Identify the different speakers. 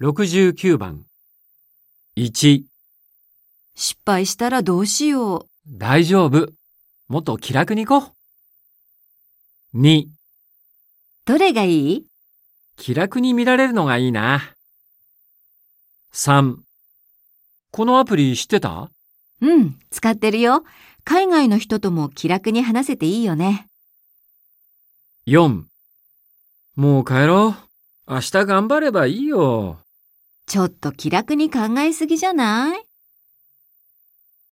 Speaker 1: 69番。1、
Speaker 2: 失敗したらどうしよう。
Speaker 1: 大丈夫。もっと気楽に行こう。2、
Speaker 2: どれがいい？
Speaker 1: 気楽に見られるのがいいな。3、このアプリ知ってた？
Speaker 2: うん、使ってるよ。海外の人とも気楽に話せていいよね。
Speaker 1: ?4、もう帰ろう。明日頑張ればいいよ。
Speaker 2: ちょっと気楽に考えすぎじゃない？